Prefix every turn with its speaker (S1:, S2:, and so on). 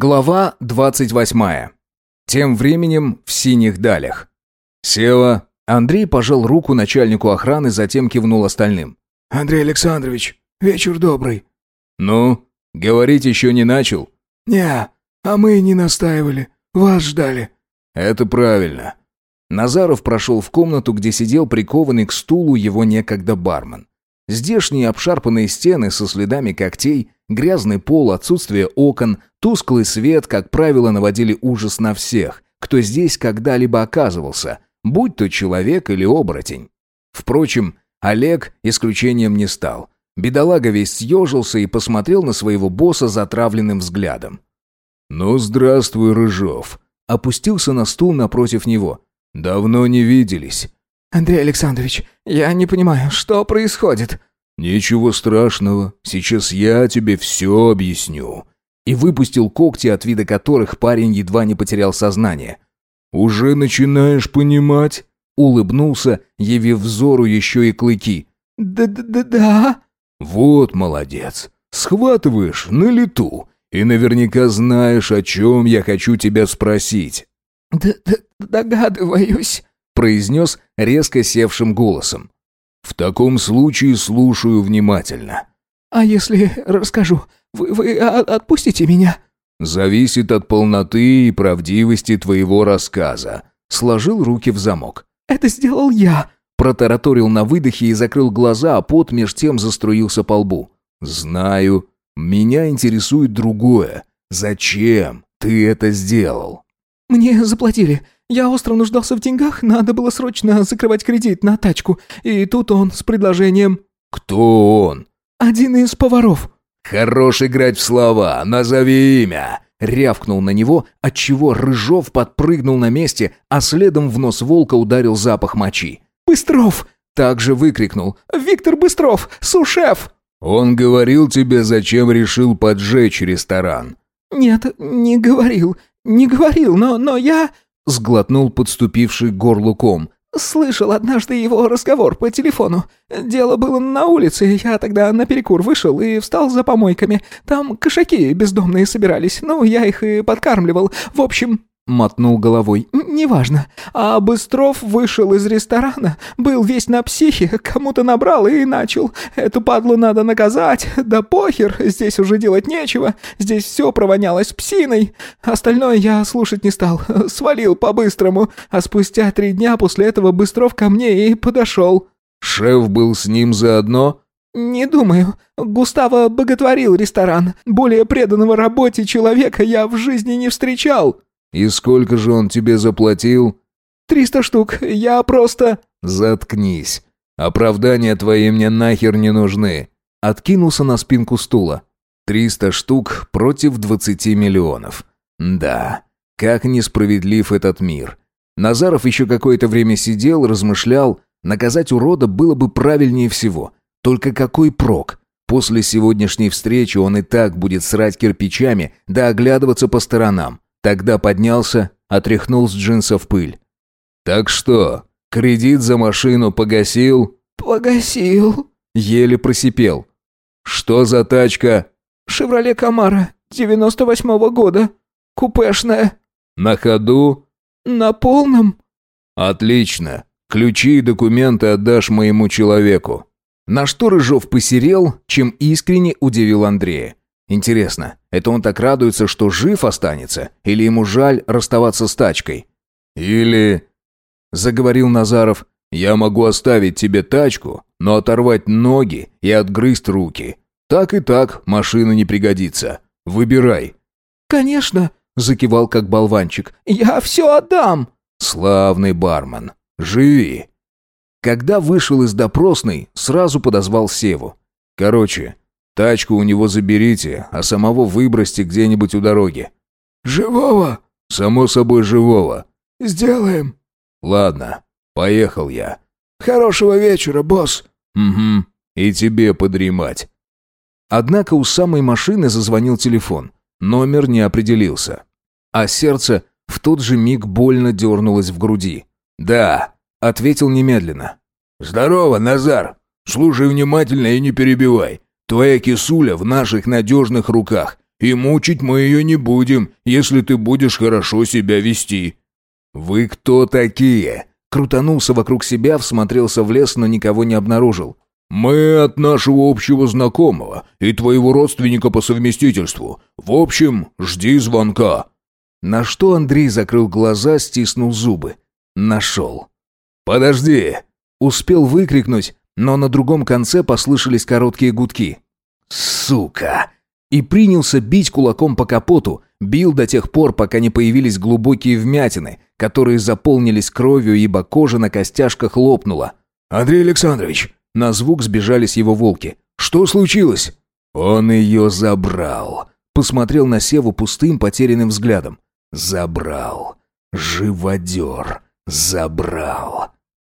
S1: Глава 28. Тем временем в синих далях. Сева. Андрей пожал руку начальнику охраны, затем кивнул остальным.
S2: «Андрей Александрович, вечер добрый».
S1: «Ну, говорить еще не начал?»
S2: «Не, а мы не настаивали. Вас ждали».
S1: «Это правильно». Назаров прошел в комнату, где сидел прикованный к стулу его некогда бармен. Здешние обшарпанные стены со следами когтей, грязный пол, отсутствие окон, тусклый свет, как правило, наводили ужас на всех, кто здесь когда-либо оказывался, будь то человек или оборотень. Впрочем, Олег исключением не стал. Бедолага весь съежился и посмотрел на своего босса затравленным взглядом. «Ну, здравствуй, Рыжов!» Опустился на стул напротив него. «Давно не виделись».
S2: «Андрей Александрович, я не понимаю, что происходит?»
S1: «Ничего страшного, сейчас я тебе все объясню». И выпустил когти, от вида которых парень едва не потерял сознание. «Уже начинаешь понимать?» Улыбнулся, явив взору еще и клыки.
S2: «Да-да-да».
S1: «Вот молодец. Схватываешь на лету. И наверняка знаешь, о чем я хочу тебя спросить».
S2: «Да-да, догадываюсь»,
S1: произнес резко севшим голосом. «В таком случае слушаю внимательно».
S2: «А если расскажу, вы, вы отпустите меня?»
S1: «Зависит от полноты и правдивости твоего рассказа», сложил руки в замок.
S2: «Это сделал я»,
S1: протараторил на выдохе и закрыл глаза, а пот меж тем заструился по лбу. «Знаю. Меня интересует другое. Зачем ты это сделал?»
S2: «Мне заплатили. Я остро нуждался в деньгах, надо было срочно закрывать кредит на тачку. И тут он с предложением...»
S1: «Кто он?»
S2: «Один из поваров».
S1: «Хорош играть в слова, назови имя!» Рявкнул на него, отчего Рыжов подпрыгнул на месте, а следом в нос волка ударил запах мочи.
S2: «Быстров!»
S1: Также выкрикнул.
S2: «Виктор Быстров! Сушеф!»
S1: «Он говорил тебе, зачем решил поджечь ресторан?»
S2: «Нет, не говорил. Не говорил, но, но я...»
S1: Сглотнул подступивший к горлу ком.
S2: «Слышал однажды его разговор по телефону. Дело было на улице, я тогда на перекур вышел и встал за помойками. Там кошаки бездомные собирались, ну, я их и подкармливал. В общем, мотнул головой. «Неважно. А Быстров вышел из ресторана, был весь на психе, кому-то набрал и начал. Эту падлу надо наказать. Да похер, здесь уже делать нечего. Здесь все провонялось псиной. Остальное я слушать не стал. Свалил по-быстрому. А спустя три дня после этого Быстров ко мне и подошел».
S1: «Шеф был с ним заодно?»
S2: «Не думаю. Густаво боготворил ресторан. Более преданного работе человека я в жизни не встречал».
S1: «И сколько же он тебе заплатил?»
S2: «Триста штук. Я просто...»
S1: «Заткнись. Оправдания твои мне нахер не нужны». Откинулся на спинку стула. «Триста штук против двадцати миллионов. Да, как несправедлив этот мир». Назаров еще какое-то время сидел, размышлял. Наказать урода было бы правильнее всего. Только какой прок? После сегодняшней встречи он и так будет срать кирпичами, да оглядываться по сторонам. Тогда поднялся, отряхнул с джинсов пыль. «Так что, кредит за машину погасил?»
S2: «Погасил», —
S1: еле просипел. «Что за тачка?»
S2: «Шевроле Камара, девяносто восьмого года. Купешная».
S1: «На ходу?»
S2: «На полном».
S1: «Отлично. Ключи и документы отдашь моему человеку». На что Рыжов посерел, чем искренне удивил Андрея. Интересно, это он так радуется, что жив останется, или ему жаль расставаться с тачкой? Или, заговорил Назаров, я могу оставить тебе тачку, но оторвать ноги и отгрызть руки. Так и так машина не пригодится. Выбирай.
S2: Конечно, закивал как болванчик. Я все отдам.
S1: Славный бармен. Живи. Когда вышел из допросной, сразу подозвал Севу. Короче, Тачку у него заберите, а самого выбросьте где-нибудь у дороги».
S2: «Живого?»
S1: «Само собой, живого».
S2: «Сделаем».
S1: «Ладно, поехал я».
S2: «Хорошего вечера, босс».
S1: «Угу, и тебе подремать». Однако у самой машины зазвонил телефон. Номер не определился. А сердце в тот же миг больно дернулось в груди. «Да», — ответил немедленно.
S3: «Здорово, Назар. Слушай внимательно и не перебивай. Твоя кисуля в наших надежных руках. и мучить мы ее не будем, если ты будешь хорошо себя вести».
S1: «Вы кто такие?» Крутанулся вокруг себя, всмотрелся в лес, но никого не обнаружил.
S3: «Мы от нашего общего знакомого и твоего родственника по совместительству. В общем, жди звонка».
S1: На что Андрей закрыл глаза, стиснул зубы. Нашел. «Подожди!» Успел выкрикнуть, но на другом конце послышались короткие гудки. «Сука!» И принялся бить кулаком по капоту, бил до тех пор, пока не появились глубокие вмятины, которые заполнились кровью, ибо кожа на костяшках лопнула.
S3: «Андрей Александрович!»
S1: На звук сбежались его волки. «Что случилось?» «Он ее забрал!» Посмотрел на Севу пустым, потерянным взглядом. «Забрал! Живодер! Забрал!»